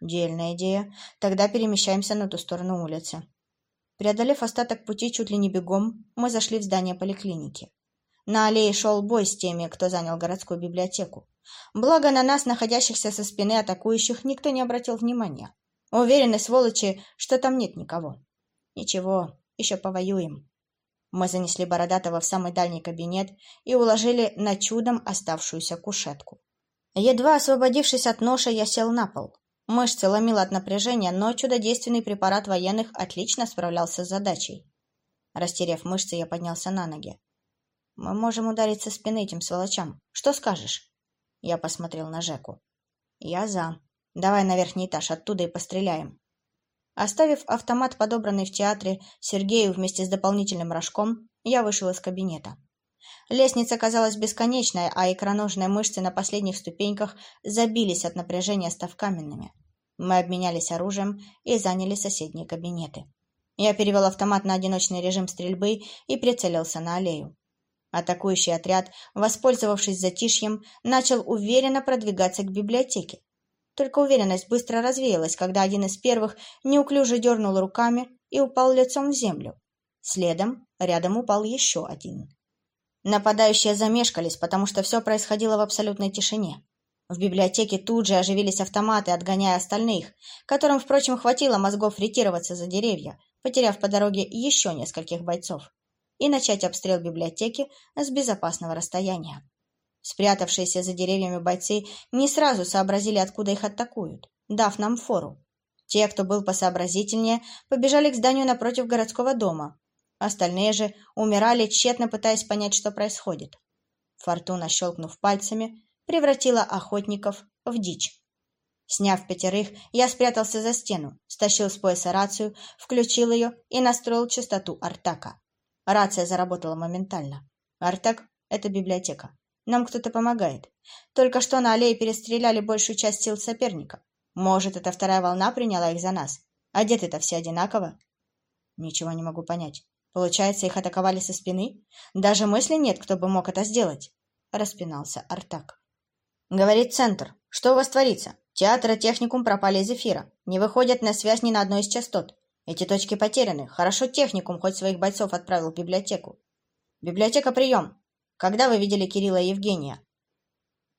Дельная идея. Тогда перемещаемся на ту сторону улицы. Преодолев остаток пути чуть ли не бегом, мы зашли в здание поликлиники. На аллее шел бой с теми, кто занял городскую библиотеку. Благо на нас, находящихся со спины атакующих, никто не обратил внимания. Уверены, сволочи, что там нет никого. Ничего, еще повоюем. Мы занесли Бородатого в самый дальний кабинет и уложили на чудом оставшуюся кушетку. Едва освободившись от ноши, я сел на пол. Мышцы ломило от напряжения, но чудодейственный препарат военных отлично справлялся с задачей. Растерев мышцы, я поднялся на ноги. «Мы можем ударить со спины этим сволочам. Что скажешь?» Я посмотрел на Жеку. «Я за. Давай на верхний этаж, оттуда и постреляем». Оставив автомат, подобранный в театре, Сергею вместе с дополнительным рожком, я вышел из кабинета. Лестница казалась бесконечной, а икроножные мышцы на последних ступеньках забились от напряжения, став каменными. Мы обменялись оружием и заняли соседние кабинеты. Я перевел автомат на одиночный режим стрельбы и прицелился на аллею. Атакующий отряд, воспользовавшись затишьем, начал уверенно продвигаться к библиотеке. Только уверенность быстро развеялась, когда один из первых неуклюже дернул руками и упал лицом в землю. Следом рядом упал еще один. Нападающие замешкались, потому что все происходило в абсолютной тишине. В библиотеке тут же оживились автоматы, отгоняя остальных, которым, впрочем, хватило мозгов ретироваться за деревья, потеряв по дороге еще нескольких бойцов, и начать обстрел библиотеки с безопасного расстояния. Спрятавшиеся за деревьями бойцы не сразу сообразили, откуда их атакуют, дав нам фору. Те, кто был посообразительнее, побежали к зданию напротив городского дома, Остальные же умирали, тщетно пытаясь понять, что происходит. Фортуна, щелкнув пальцами, превратила охотников в дичь. Сняв пятерых, я спрятался за стену, стащил с пояса рацию, включил ее и настроил частоту Артака. Рация заработала моментально. Артак — это библиотека. Нам кто-то помогает. Только что на аллее перестреляли большую часть сил соперника. Может, эта вторая волна приняла их за нас? Одеты-то все одинаково? Ничего не могу понять. Получается, их атаковали со спины? Даже мысли нет, кто бы мог это сделать. Распинался Артак. Говорит центр. Что у вас творится? Театр и техникум пропали из эфира. Не выходят на связь ни на одной из частот. Эти точки потеряны. Хорошо техникум хоть своих бойцов отправил в библиотеку. Библиотека, прием. Когда вы видели Кирилла и Евгения?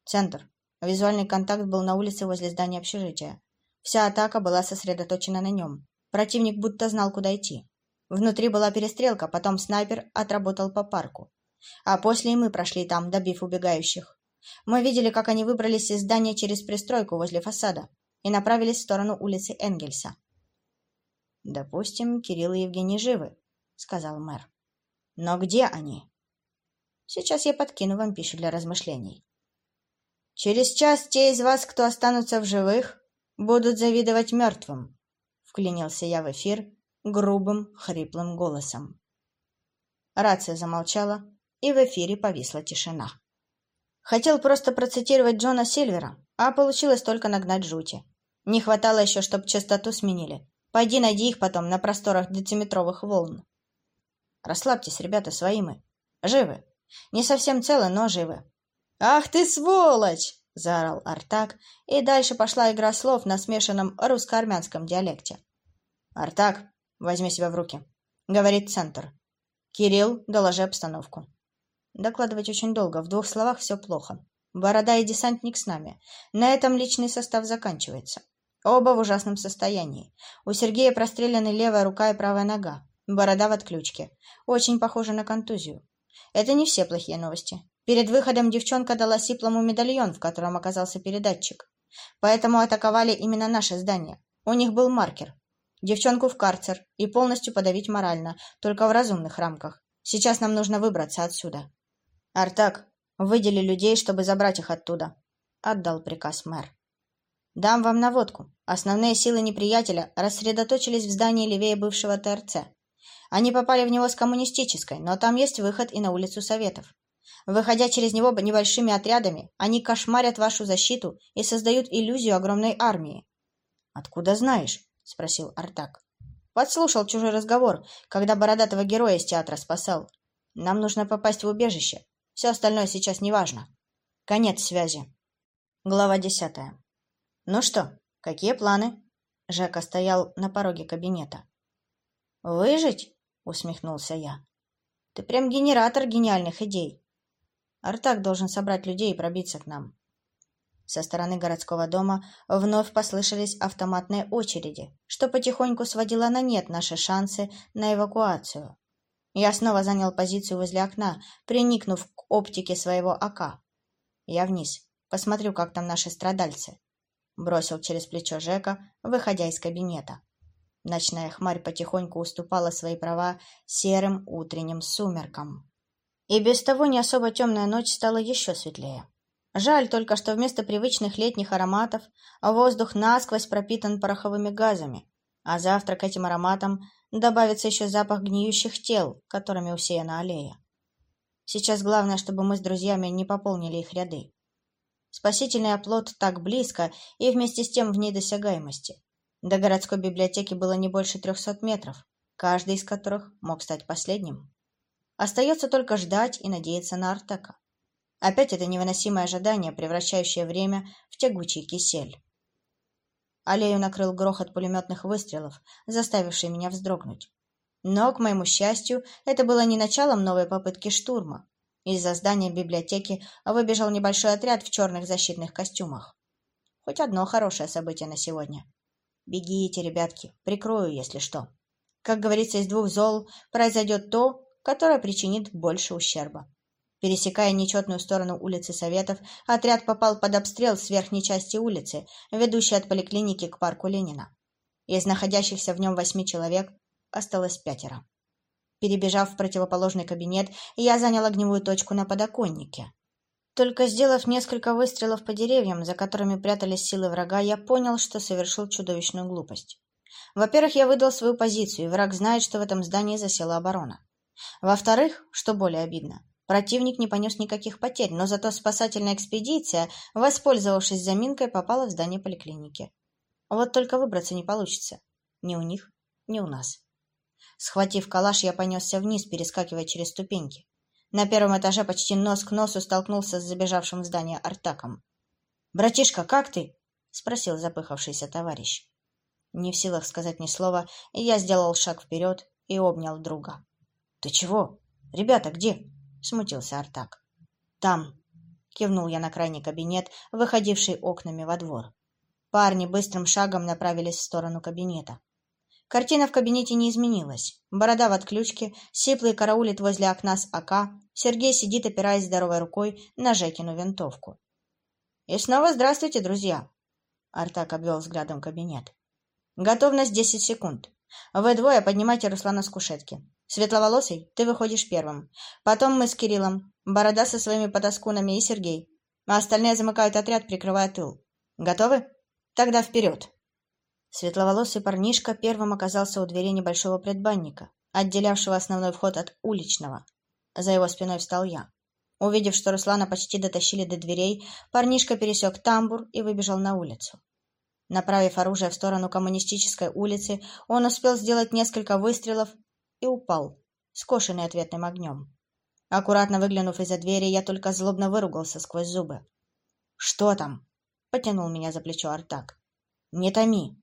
Центр. Визуальный контакт был на улице возле здания общежития. Вся атака была сосредоточена на нем. Противник будто знал, куда идти. Внутри была перестрелка, потом снайпер отработал по парку. А после и мы прошли там, добив убегающих. Мы видели, как они выбрались из здания через пристройку возле фасада и направились в сторону улицы Энгельса. «Допустим, Кирилл и Евгений живы», — сказал мэр. «Но где они?» «Сейчас я подкину вам пищу для размышлений». «Через час те из вас, кто останутся в живых, будут завидовать мертвым», — вклинился я в эфир, грубым, хриплым голосом. Рация замолчала, и в эфире повисла тишина. Хотел просто процитировать Джона Сильвера, а получилось только нагнать жути. Не хватало еще, чтоб частоту сменили. Пойди найди их потом на просторах дециметровых волн. Расслабьтесь, ребята, свои мы. Живы. Не совсем целы, но живы. «Ах ты, сволочь!» — заорал Артак, и дальше пошла игра слов на смешанном русско-армянском диалекте. «Артак, Возьми себя в руки. Говорит центр. Кирилл, доложи обстановку. Докладывать очень долго. В двух словах все плохо. Борода и десантник с нами. На этом личный состав заканчивается. Оба в ужасном состоянии. У Сергея простреляны левая рука и правая нога. Борода в отключке. Очень похоже на контузию. Это не все плохие новости. Перед выходом девчонка дала сиплому медальон, в котором оказался передатчик. Поэтому атаковали именно наше здание. У них был маркер. Девчонку в карцер и полностью подавить морально, только в разумных рамках. Сейчас нам нужно выбраться отсюда. Артак, выдели людей, чтобы забрать их оттуда. Отдал приказ мэр. Дам вам наводку. Основные силы неприятеля рассредоточились в здании левее бывшего ТРЦ. Они попали в него с коммунистической, но там есть выход и на улицу Советов. Выходя через него небольшими отрядами, они кошмарят вашу защиту и создают иллюзию огромной армии. Откуда знаешь? — спросил Артак. «Подслушал чужой разговор, когда бородатого героя из театра спасал. Нам нужно попасть в убежище. Все остальное сейчас не важно. Конец связи». Глава десятая. «Ну что, «Какие планы?» Жека стоял на пороге кабинета. «Выжить?» — усмехнулся я. «Ты прям генератор гениальных идей. Артак должен собрать людей и пробиться к нам». Со стороны городского дома вновь послышались автоматные очереди, что потихоньку сводило на нет наши шансы на эвакуацию. Я снова занял позицию возле окна, приникнув к оптике своего АК. Я вниз. Посмотрю, как там наши страдальцы. Бросил через плечо Жека, выходя из кабинета. Ночная хмарь потихоньку уступала свои права серым утренним сумеркам. И без того не особо темная ночь стала еще светлее. Жаль только, что вместо привычных летних ароматов воздух насквозь пропитан пороховыми газами, а завтра к этим ароматам добавится еще запах гниющих тел, которыми усеяна аллея. Сейчас главное, чтобы мы с друзьями не пополнили их ряды. Спасительный оплот так близко и вместе с тем в недосягаемости. До городской библиотеки было не больше трехсот метров, каждый из которых мог стать последним. Остается только ждать и надеяться на Артека. Опять это невыносимое ожидание, превращающее время в тягучий кисель. Аллею накрыл грохот пулеметных выстрелов, заставивший меня вздрогнуть. Но, к моему счастью, это было не началом новой попытки штурма. Из-за здания библиотеки выбежал небольшой отряд в черных защитных костюмах. Хоть одно хорошее событие на сегодня. Бегите, ребятки, прикрою, если что. Как говорится, из двух зол произойдет то, которое причинит больше ущерба. Пересекая нечетную сторону улицы Советов, отряд попал под обстрел с верхней части улицы, ведущей от поликлиники к парку Ленина. Из находящихся в нем восьми человек осталось пятеро. Перебежав в противоположный кабинет, я занял огневую точку на подоконнике. Только сделав несколько выстрелов по деревьям, за которыми прятались силы врага, я понял, что совершил чудовищную глупость. Во-первых, я выдал свою позицию, и враг знает, что в этом здании засела оборона. Во-вторых, что более обидно, Противник не понес никаких потерь, но зато спасательная экспедиция, воспользовавшись заминкой, попала в здание поликлиники. Вот только выбраться не получится. Ни у них, ни у нас. Схватив калаш, я понесся вниз, перескакивая через ступеньки. На первом этаже почти нос к носу столкнулся с забежавшим в здание Артаком. «Братишка, как ты?» — спросил запыхавшийся товарищ. Не в силах сказать ни слова, я сделал шаг вперед и обнял друга. «Ты чего? Ребята где?» — смутился Артак. «Там», — кивнул я на крайний кабинет, выходивший окнами во двор. Парни быстрым шагом направились в сторону кабинета. Картина в кабинете не изменилась. Борода в отключке, Сиплый караулит возле окна с АК, Сергей сидит, опираясь здоровой рукой на Жекину винтовку. «И снова здравствуйте, друзья!» Артак обвел взглядом кабинет. «Готовность десять секунд. Вы двое поднимайте Руслана с кушетки. Светловолосый, ты выходишь первым. Потом мы с Кириллом, Борода со своими потаскунами и Сергей. А остальные замыкают отряд, прикрывая тыл. Готовы? Тогда вперед!» Светловолосый парнишка первым оказался у двери небольшого предбанника, отделявшего основной вход от уличного. За его спиной встал я. Увидев, что Руслана почти дотащили до дверей, парнишка пересек тамбур и выбежал на улицу. Направив оружие в сторону коммунистической улицы, он успел сделать несколько выстрелов и упал, скошенный ответным огнем. Аккуратно выглянув из-за двери, я только злобно выругался сквозь зубы. «Что там?» — потянул меня за плечо Артак. «Не томи.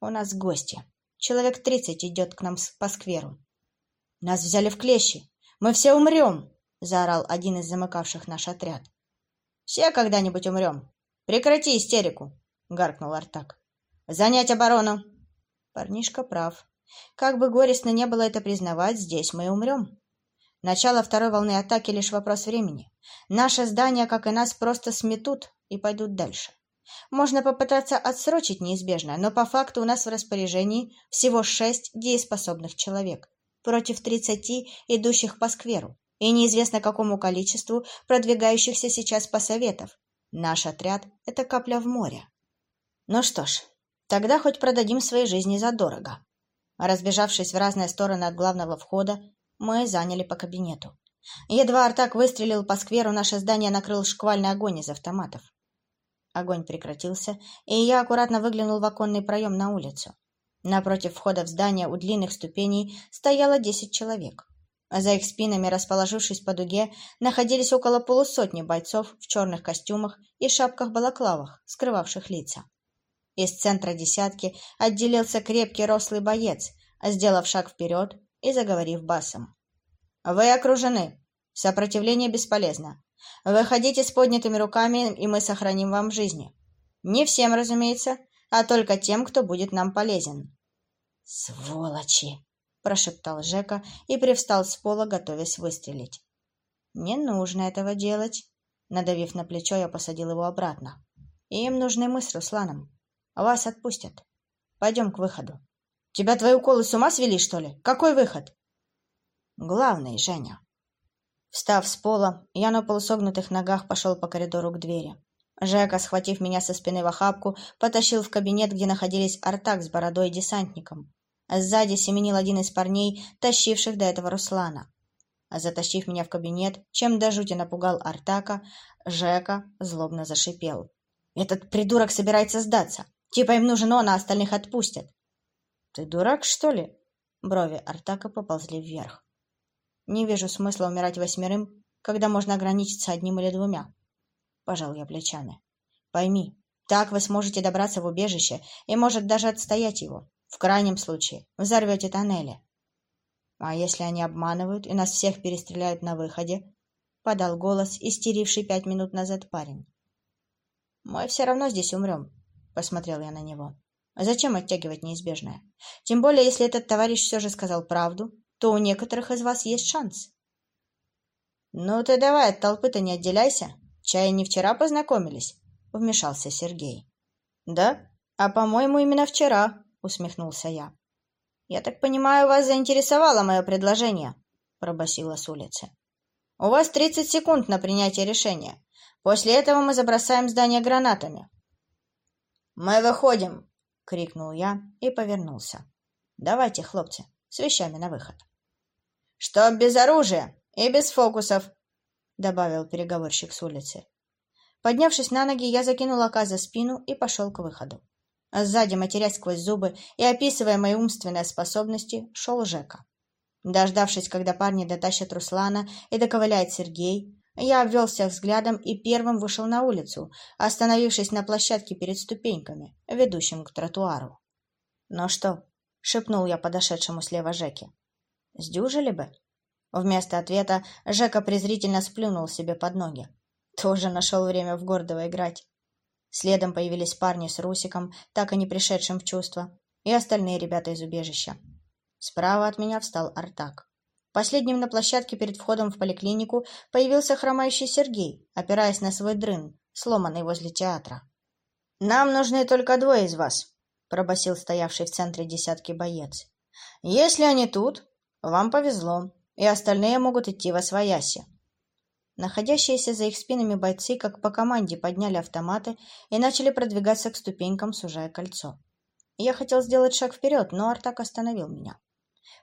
У нас гости. Человек тридцать идет к нам по скверу. Нас взяли в клещи. Мы все умрем!» — заорал один из замыкавших наш отряд. «Все когда-нибудь умрем. Прекрати истерику!» — гаркнул Артак. «Занять оборону!» Парнишка прав. Как бы горестно не было это признавать, здесь мы умрем. Начало второй волны атаки — лишь вопрос времени. Наше здание, как и нас, просто сметут и пойдут дальше. Можно попытаться отсрочить неизбежное, но по факту у нас в распоряжении всего шесть дееспособных человек против тридцати идущих по скверу и неизвестно какому количеству продвигающихся сейчас по советов. Наш отряд — это капля в море. Ну что ж, тогда хоть продадим свои жизни задорого. Разбежавшись в разные стороны от главного входа, мы заняли по кабинету. Едва Артак выстрелил по скверу, наше здание накрыл шквальный огонь из автоматов. Огонь прекратился, и я аккуратно выглянул в оконный проем на улицу. Напротив входа в здание у длинных ступеней стояло десять человек. А за их спинами, расположившись по дуге, находились около полусотни бойцов в черных костюмах и шапках-балаклавах, скрывавших лица. Из центра десятки отделился крепкий рослый боец, сделав шаг вперед и заговорив басом. «Вы окружены. Сопротивление бесполезно. Выходите с поднятыми руками, и мы сохраним вам жизни. Не всем, разумеется, а только тем, кто будет нам полезен». «Сволочи!» – прошептал Жека и привстал с пола, готовясь выстрелить. «Не нужно этого делать». Надавив на плечо, я посадил его обратно. «Им нужны мы с Русланом. Вас отпустят. Пойдем к выходу. Тебя твои уколы с ума свели, что ли? Какой выход? Главный, Женя. Встав с пола, я на полусогнутых ногах пошел по коридору к двери. Жека, схватив меня со спины в охапку, потащил в кабинет, где находились Артак с бородой и десантником. Сзади семенил один из парней, тащивших до этого Руслана. Затащив меня в кабинет, чем до жути напугал Артака, Жека злобно зашипел. «Этот придурок собирается сдаться. Типа им нужен он, а остальных отпустят. Ты дурак, что ли? Брови Артака поползли вверх. Не вижу смысла умирать восьмерым, когда можно ограничиться одним или двумя. Пожал я плечами. Пойми, так вы сможете добраться в убежище и, может, даже отстоять его. В крайнем случае, взорвете тоннели. А если они обманывают и нас всех перестреляют на выходе? Подал голос, истеривший пять минут назад парень. Мы все равно здесь умрем, Посмотрел я на него. А зачем оттягивать неизбежное? Тем более, если этот товарищ все же сказал правду, то у некоторых из вас есть шанс. Ну ты давай от толпы-то не отделяйся. Чай не вчера познакомились, вмешался Сергей. Да? А по-моему, именно вчера, усмехнулся я. Я так понимаю, вас заинтересовало мое предложение, пробасила с улицы. У вас тридцать секунд на принятие решения. После этого мы забросаем здание гранатами. «Мы выходим!» — крикнул я и повернулся. «Давайте, хлопцы, с вещами на выход». «Чтоб без оружия и без фокусов!» — добавил переговорщик с улицы. Поднявшись на ноги, я закинул ока за спину и пошел к выходу. А сзади, матерясь сквозь зубы и описывая мои умственные способности, шел Жека. Дождавшись, когда парни дотащат Руслана и доковыляет Сергей, я обвел всех взглядом и первым вышел на улицу, остановившись на площадке перед ступеньками, ведущим к тротуару. «Ну что?» — шепнул я подошедшему слева Жеке. «Сдюжили бы?» Вместо ответа Жека презрительно сплюнул себе под ноги. Тоже нашел время в Гордово играть. Следом появились парни с Русиком, так и не пришедшим в чувство, и остальные ребята из убежища. Справа от меня встал Артак. Последним на площадке перед входом в поликлинику появился хромающий Сергей, опираясь на свой дрын, сломанный возле театра. «Нам нужны только двое из вас», — пробасил стоявший в центре десятки боец. «Если они тут, вам повезло, и остальные могут идти во свояси». Находящиеся за их спинами бойцы, как по команде, подняли автоматы и начали продвигаться к ступенькам, сужая кольцо. Я хотел сделать шаг вперед, но Артак остановил меня.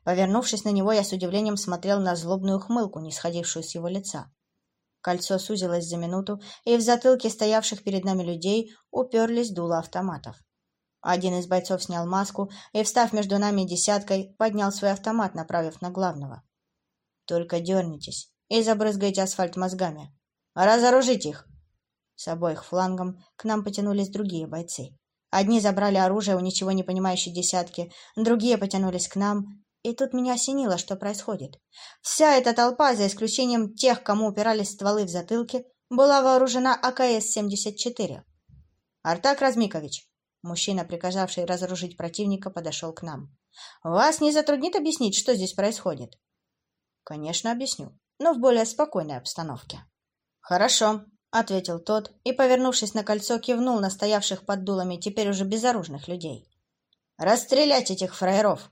Повернувшись на него, я с удивлением смотрел на злобную ухмылку, не сходившую с его лица. Кольцо сузилось за минуту, и в затылке стоявших перед нами людей уперлись дула автоматов. Один из бойцов снял маску и, встав между нами десяткой, поднял свой автомат, направив на главного. «Только дернитесь и забрызгайте асфальт мозгами. Разоружить их!» С обоих флангом к нам потянулись другие бойцы. Одни забрали оружие у ничего не понимающей десятки, другие потянулись к нам, и тут меня осенило, что происходит. Вся эта толпа, за исключением тех, кому упирались стволы в затылке, была вооружена АКС-74. «Артак Размикович», мужчина, приказавший разоружить противника, подошел к нам. «Вас не затруднит объяснить, что здесь происходит?» «Конечно, объясню, но в более спокойной обстановке». «Хорошо», — ответил тот и, повернувшись на кольцо, кивнул на стоявших под дулами теперь уже безоружных людей. «Расстрелять этих фраеров!»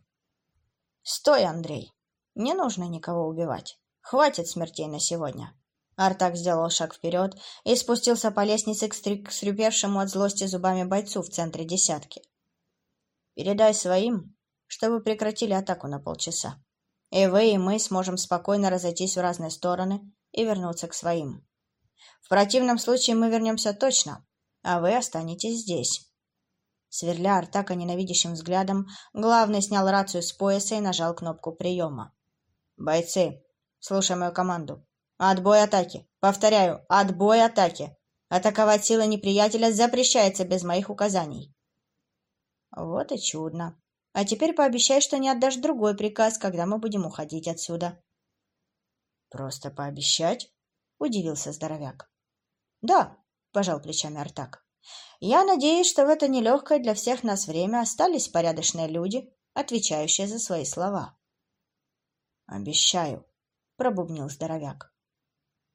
«Стой, Андрей! Не нужно никого убивать. Хватит смертей на сегодня!» Артак сделал шаг вперед и спустился по лестнице к, стри... к срюпевшему от злости зубами бойцу в центре десятки. «Передай своим, чтобы прекратили атаку на полчаса. И вы, и мы сможем спокойно разойтись в разные стороны и вернуться к своим. В противном случае мы вернемся точно, а вы останетесь здесь». Сверля Артака ненавидящим взглядом, главный снял рацию с пояса и нажал кнопку приема. «Бойцы, слушай мою команду. Отбой атаки. Повторяю, отбой атаки. Атаковать силы неприятеля запрещается без моих указаний. Вот и чудно. А теперь пообещай, что не отдашь другой приказ, когда мы будем уходить отсюда. Просто пообещать? Удивился здоровяк. Да, пожал плечами Артак. Я надеюсь, что в это нелегкое для всех нас время остались порядочные люди, отвечающие за свои слова. Обещаю, пробубнил здоровяк.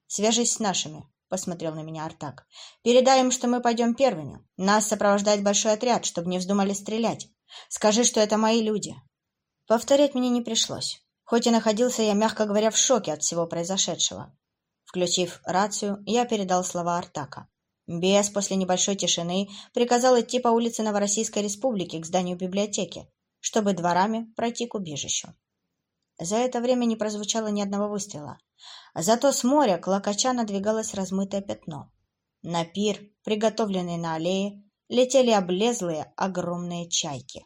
Свяжись с нашими, посмотрел на меня Артак. Передай им, что мы пойдем первыми. Нас сопровождает большой отряд, чтобы не вздумали стрелять. Скажи, что это мои люди. Повторять мне не пришлось, хоть и находился я, мягко говоря, в шоке от всего произошедшего. Включив рацию, я передал слова Артака. Бес после небольшой тишины приказал идти по улице Новороссийской Республики к зданию библиотеки, чтобы дворами пройти к убежищу. За это время не прозвучало ни одного выстрела. Зато с моря к локача надвигалось размытое пятно. На пир, приготовленный на аллее, летели облезлые огромные чайки.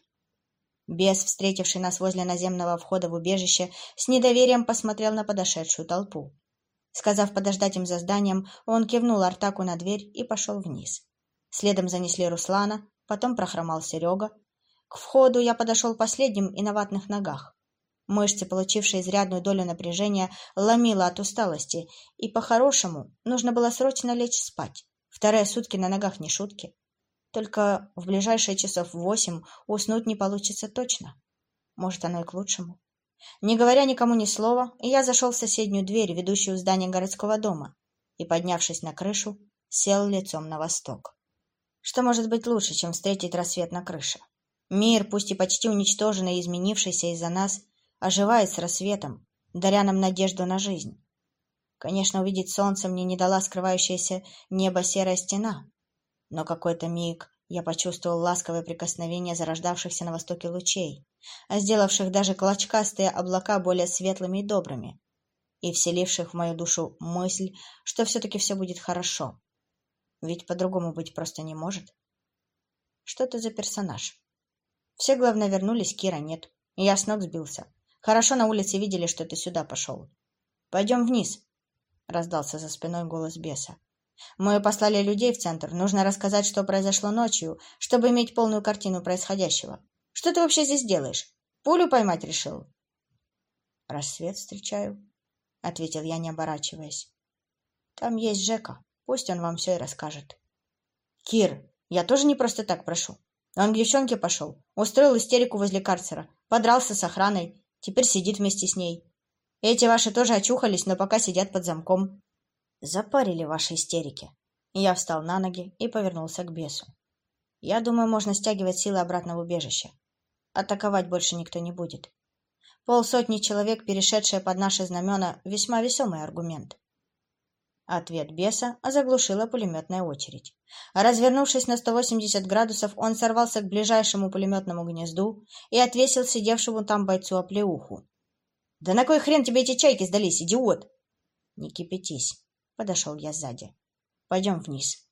Бес, встретивший нас возле наземного входа в убежище, с недоверием посмотрел на подошедшую толпу. Сказав подождать им за зданием, он кивнул Артаку на дверь и пошел вниз. Следом занесли Руслана, потом прохромал Серега. К входу я подошел последним и на ватных ногах. Мышцы, получившие изрядную долю напряжения, ломило от усталости, и по-хорошему нужно было срочно лечь спать. Вторые сутки на ногах не шутки. Только в ближайшие часов восемь уснуть не получится точно. Может, оно и к лучшему. Не говоря никому ни слова, я зашел в соседнюю дверь, ведущую в здание городского дома, и, поднявшись на крышу, сел лицом на восток. Что может быть лучше, чем встретить рассвет на крыше? Мир, пусть и почти уничтоженный и изменившийся из-за нас, оживает с рассветом, даря нам надежду на жизнь. Конечно, увидеть солнце мне не дала скрывающаяся небо серая стена, но какой-то миг я почувствовал ласковое прикосновение зарождавшихся на востоке лучей, а сделавших даже клочкастые облака более светлыми и добрыми, и вселивших в мою душу мысль, что все-таки все будет хорошо. Ведь по-другому быть просто не может. Что ты за персонаж? Все, главное, вернулись, Кира нет. Я с ног сбился. Хорошо на улице видели, что ты сюда пошел. Пойдем вниз, — раздался за спиной голос беса. Мы послали людей в центр. Нужно рассказать, что произошло ночью, чтобы иметь полную картину происходящего. Что ты вообще здесь делаешь? Пулю поймать решил? Рассвет встречаю, — ответил я, не оборачиваясь. Там есть Жека. Пусть он вам все и расскажет. Кир, я тоже не просто так прошу. Он к девчонке пошел, устроил истерику возле карцера, подрался с охраной, теперь сидит вместе с ней. Эти ваши тоже очухались, но пока сидят под замком. Запарили ваши истерики. Я встал на ноги и повернулся к бесу. Я думаю, можно стягивать силы обратно в убежище. Атаковать больше никто не будет. Полсотни человек, перешедшие под наши знамена, весьма весомый аргумент. Ответ беса заглушила пулеметная очередь. Развернувшись на 180 градусов, он сорвался к ближайшему пулеметному гнезду и отвесил сидевшему там бойцу оплеуху. «Да на кой хрен тебе эти чайки сдались, идиот?» «Не кипятись. Подошел я сзади. Пойдем вниз.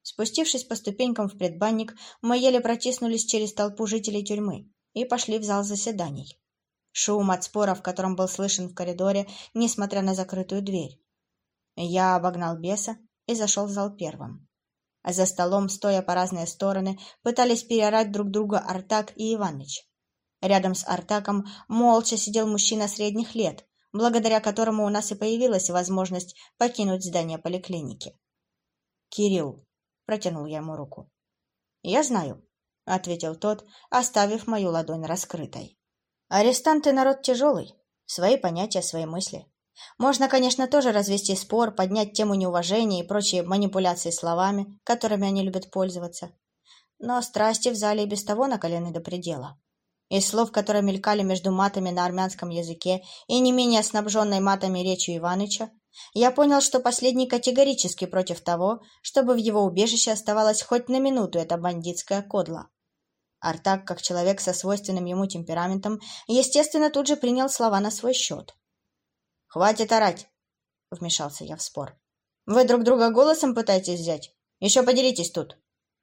Спустившись по ступенькам в предбанник, мы еле протиснулись через толпу жителей тюрьмы и пошли в зал заседаний. Шум от спора, в котором был слышен в коридоре, несмотря на закрытую дверь. Я обогнал беса и зашел в зал первым. А за столом, стоя по разные стороны, пытались переорать друг друга Артак и Иваныч. Рядом с Артаком молча сидел мужчина средних лет, благодаря которому у нас и появилась возможность покинуть здание поликлиники. «Кирилл», — протянул я ему руку. «Я знаю», — ответил тот, оставив мою ладонь раскрытой. «Арестанты — народ тяжелый, свои понятия, свои мысли. Можно, конечно, тоже развести спор, поднять тему неуважения и прочие манипуляции словами, которыми они любят пользоваться. Но страсти в зале и без того накалены до предела. Из слов, которые мелькали между матами на армянском языке и не менее снабженной матами речью Иваныча, я понял, что последний категорически против того, чтобы в его убежище оставалась хоть на минуту эта бандитская кодла. Артак, как человек со свойственным ему темпераментом, естественно, тут же принял слова на свой счет. «Хватит орать!» — вмешался я в спор. «Вы друг друга голосом пытаетесь взять? Еще поделитесь тут.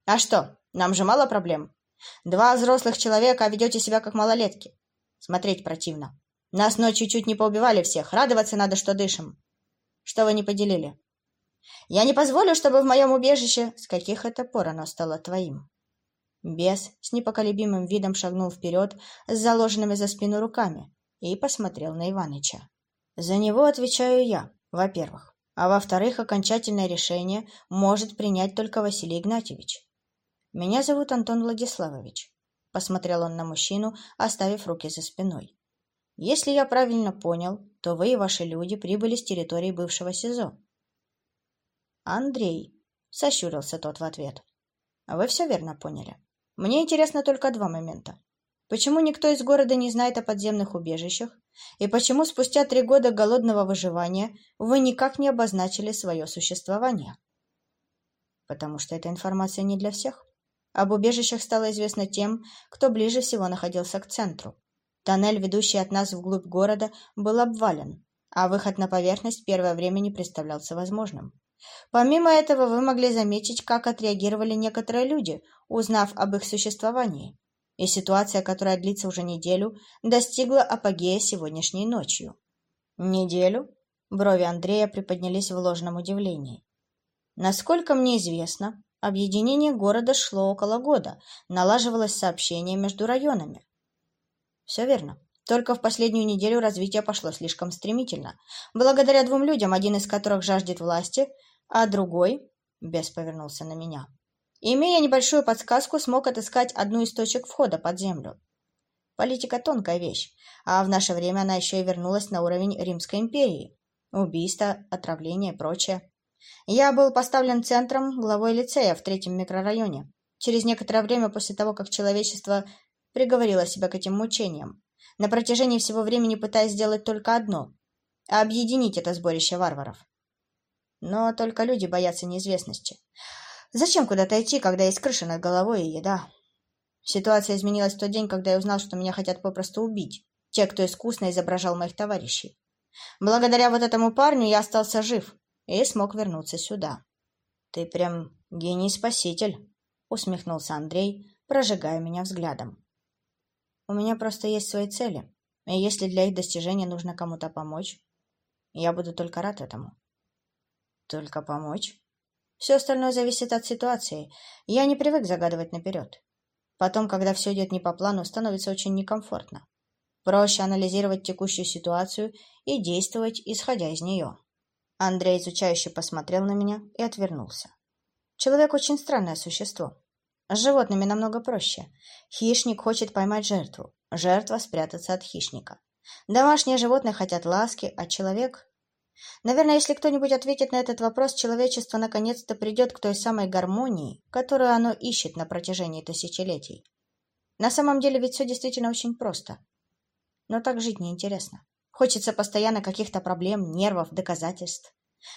А что, нам же мало проблем. Два взрослых человека, а ведете себя как малолетки. Смотреть противно. Нас ночью чуть не поубивали всех. Радоваться надо, что дышим. Что вы не поделили? Я не позволю, чтобы в моем убежище... С каких это пор оно стало твоим? Бес с непоколебимым видом шагнул вперед с заложенными за спину руками и посмотрел на Иваныча. За него отвечаю я, во-первых, а во-вторых, окончательное решение может принять только Василий Игнатьевич. Меня зовут Антон Владиславович. Посмотрел он на мужчину, оставив руки за спиной. Если я правильно понял, то вы и ваши люди прибыли с территории бывшего СИЗО. Андрей, сощурился тот в ответ. Вы все верно поняли. Мне интересно только два момента. Почему никто из города не знает о подземных убежищах? И почему спустя три года голодного выживания вы никак не обозначили свое существование? Потому что эта информация не для всех. Об убежищах стало известно тем, кто ближе всего находился к центру. Тоннель, ведущий от нас вглубь города, был обвален, а выход на поверхность первое время не представлялся возможным. Помимо этого, вы могли заметить, как отреагировали некоторые люди, узнав об их существовании. И ситуация, которая длится уже неделю, достигла апогея сегодняшней ночью. Неделю? Брови Андрея приподнялись в ложном удивлении. Насколько мне известно, объединение города шло около года, налаживалось сообщение между районами. Все верно. Только в последнюю неделю развитие пошло слишком стремительно. Благодаря двум людям, один из которых жаждет власти, а другой, бес повернулся на меня, имея небольшую подсказку, смог отыскать одну из точек входа под землю. Политика — тонкая вещь, а в наше время она еще и вернулась на уровень Римской империи. Убийства, отравление и прочее. Я был поставлен центром главой лицея в третьем микрорайоне. Через некоторое время после того, как человечество приговорило себя к этим мучениям, на протяжении всего времени пытаясь сделать только одно — объединить это сборище варваров. Но только люди боятся неизвестности. Зачем куда-то идти, когда есть крыша над головой и еда? Ситуация изменилась в тот день, когда я узнал, что меня хотят попросту убить. Те, кто искусно изображал моих товарищей. Благодаря вот этому парню я остался жив и смог вернуться сюда. — Ты прям гений-спаситель, — усмехнулся Андрей, прожигая меня взглядом. — У меня просто есть свои цели, и если для их достижения нужно кому-то помочь, я буду только рад этому. Только помочь? Все остальное зависит от ситуации. Я не привык загадывать наперед. Потом, когда все идет не по плану, становится очень некомфортно. Проще анализировать текущую ситуацию и действовать, исходя из нее. Андрей изучающе посмотрел на меня и отвернулся. Человек очень странное существо. С животными намного проще. Хищник хочет поймать жертву, жертва спрятаться от хищника. Домашние животные хотят ласки, а человек Наверное, если кто-нибудь ответит на этот вопрос, человечество наконец-то придет к той самой гармонии, которую оно ищет на протяжении тысячелетий. На самом деле ведь все действительно очень просто. Но так жить неинтересно. Хочется постоянно каких-то проблем, нервов, доказательств.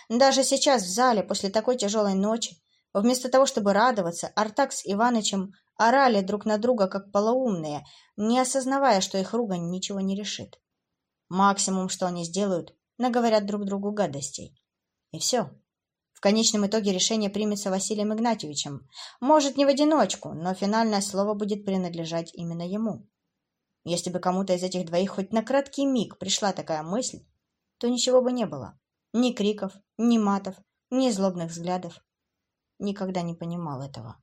Даже сейчас в зале, после такой тяжелой ночи, вместо того, чтобы радоваться, Артак с Иванычем орали друг на друга, как полоумные, не осознавая, что их ругань ничего не решит. Максимум, что они сделают, наговорят друг другу гадостей. И все. В конечном итоге решение примется Василием Игнатьевичем. Может, не в одиночку, но финальное слово будет принадлежать именно ему. Если бы кому-то из этих двоих хоть на краткий миг пришла такая мысль, то ничего бы не было. Ни криков, ни матов, ни злобных взглядов. Никогда не понимал этого.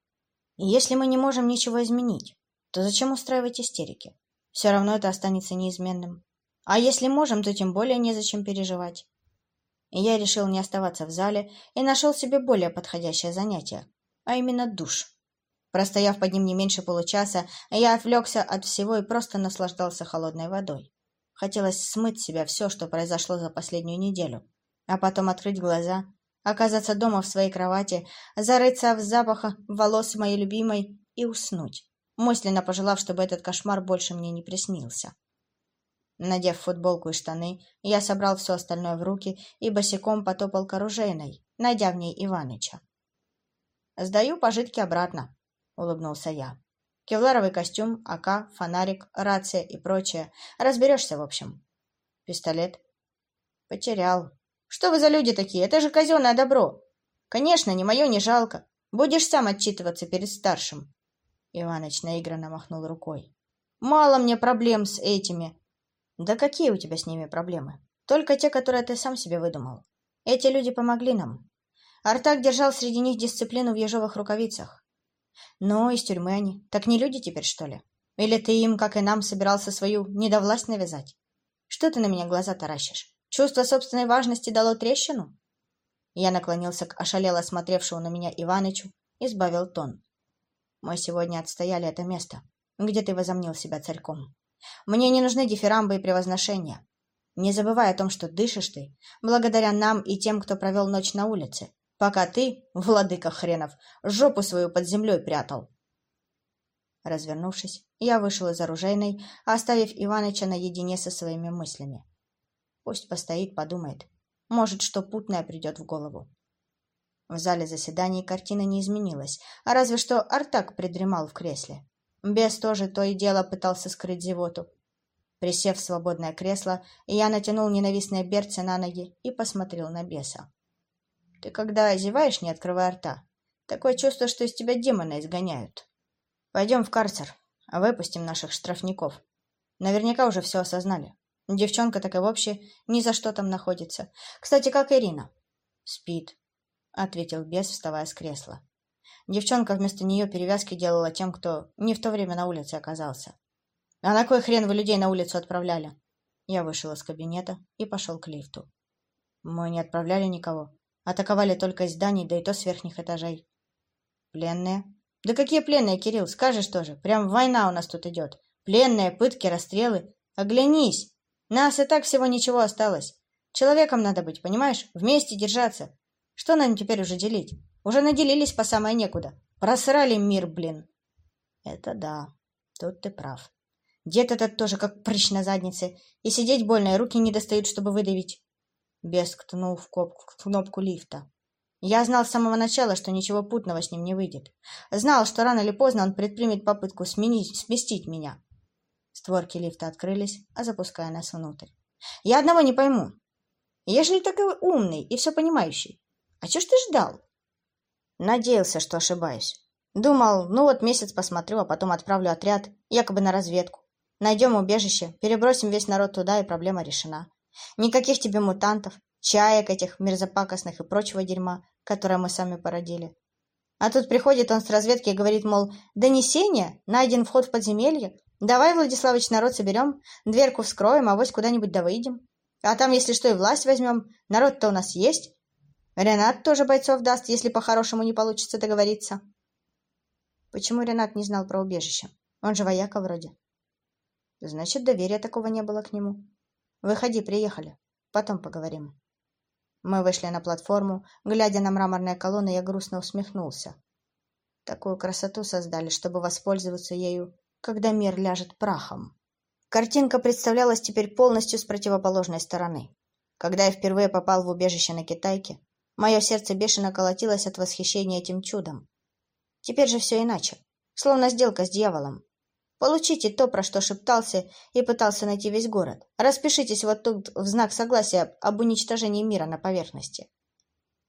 И если мы не можем ничего изменить, то зачем устраивать истерики? Все равно это останется неизменным. А если можем, то тем более незачем переживать. И я решил не оставаться в зале и нашел себе более подходящее занятие, а именно душ. Простояв под ним не меньше получаса, я отвлекся от всего и просто наслаждался холодной водой. Хотелось смыть с себя все, что произошло за последнюю неделю, а потом открыть глаза, оказаться дома в своей кровати, зарыться в запахах волос моей любимой и уснуть, мысленно пожелав, чтобы этот кошмар больше мне не приснился. Надев футболку и штаны, я собрал все остальное в руки и босиком потопал к оружейной, найдя в ней Иваныча. «Сдаю пожитки обратно», — улыбнулся я. «Кевларовый костюм, АК, фонарик, рация и прочее. Разберешься, в общем». «Пистолет?» «Потерял». «Что вы за люди такие? Это же казенное добро!» «Конечно, ни мое, ни жалко. Будешь сам отчитываться перед старшим». Иваныч наигранно махнул рукой. «Мало мне проблем с этими. Да какие у тебя с ними проблемы? Только те, которые ты сам себе выдумал. Эти люди помогли нам. Артак держал среди них дисциплину в ежовых рукавицах. Но из тюрьмы они. Так не люди теперь, что ли? Или ты им, как и нам, собирался свою недовласть навязать? Что ты на меня глаза таращишь? Чувство собственной важности дало трещину? Я наклонился к ошалело смотревшему на меня Иванычу и сбавил тон. Мы сегодня отстояли это место, где ты возомнил себя царьком. Мне не нужны дифирамбы и превозношения. Не забывай о том, что дышишь ты, благодаря нам и тем, кто провел ночь на улице, пока ты, владыка хренов, жопу свою под землей прятал. Развернувшись, я вышел из оружейной, оставив Иваныча наедине со своими мыслями. Пусть постоит, подумает. Может, что путное придет в голову. В зале заседаний картина не изменилась, а разве что Артак придремал в кресле. Бес тоже то и дело пытался скрыть зевоту. Присев в свободное кресло, я натянул ненавистные берцы на ноги и посмотрел на беса. «Ты когда озеваешь, не открывая рта, такое чувство, что из тебя демона изгоняют. Пойдем в карцер, а выпустим наших штрафников. Наверняка уже все осознали. Девчонка так и вообще ни за что там находится. Кстати, как Ирина?» «Спит», — ответил бес, вставая с кресла. Девчонка вместо нее перевязки делала тем, кто не в то время на улице оказался. «А на кой хрен вы людей на улицу отправляли?» Я вышел из кабинета и пошел к лифту. Мы не отправляли никого. Атаковали только из зданий, да и то с верхних этажей. Пленные? Да какие пленные, Кирилл, скажешь тоже. Прям война у нас тут идет. Пленные, пытки, расстрелы. Оглянись. Нас и так всего ничего осталось. Человеком надо быть, понимаешь? Вместе держаться. Что нам теперь уже делить? Уже наделились по самое некуда. Просрали мир, блин. Это да. Тут ты прав. Дед этот тоже как прыщ на заднице. И сидеть больно, и руки не достают, чтобы выдавить. Беск ткнул в кнопку лифта. Я знал с самого начала, что ничего путного с ним не выйдет. Знал, что рано или поздно он предпримет попытку сменить, сместить меня. Створки лифта открылись, а запуская нас внутрь. Я одного не пойму. Ежели такой умный и все понимающий, а чё ж ты ждал? Надеялся, что ошибаюсь. Думал, ну вот месяц посмотрю, а потом отправлю отряд, якобы на разведку. Найдем убежище, перебросим весь народ туда, и проблема решена. Никаких тебе мутантов, чаек этих мерзопакостных и прочего дерьма, которое мы сами породили. А тут приходит он с разведки и говорит, мол, донесение, найден вход в подземелье, давай, Владиславович, народ соберем, дверку вскроем, а вось куда-нибудь да выйдем. А там, если что, и власть возьмем, народ-то у нас есть. Ренат тоже бойцов даст, если по-хорошему не получится договориться. Почему Ренат не знал про убежище? Он же вояка вроде. Значит, доверия такого не было к нему. Выходи, приехали. Потом поговорим. Мы вышли на платформу. Глядя на мраморные колонны, я грустно усмехнулся. Такую красоту создали, чтобы воспользоваться ею, когда мир ляжет прахом. Картинка представлялась теперь полностью с противоположной стороны. Когда я впервые попал в убежище на Китайке, мое сердце бешено колотилось от восхищения этим чудом. Теперь же все иначе, словно сделка с дьяволом. Получите то, про что шептался и пытался найти весь город. Распишитесь вот тут в знак согласия об уничтожении мира на поверхности.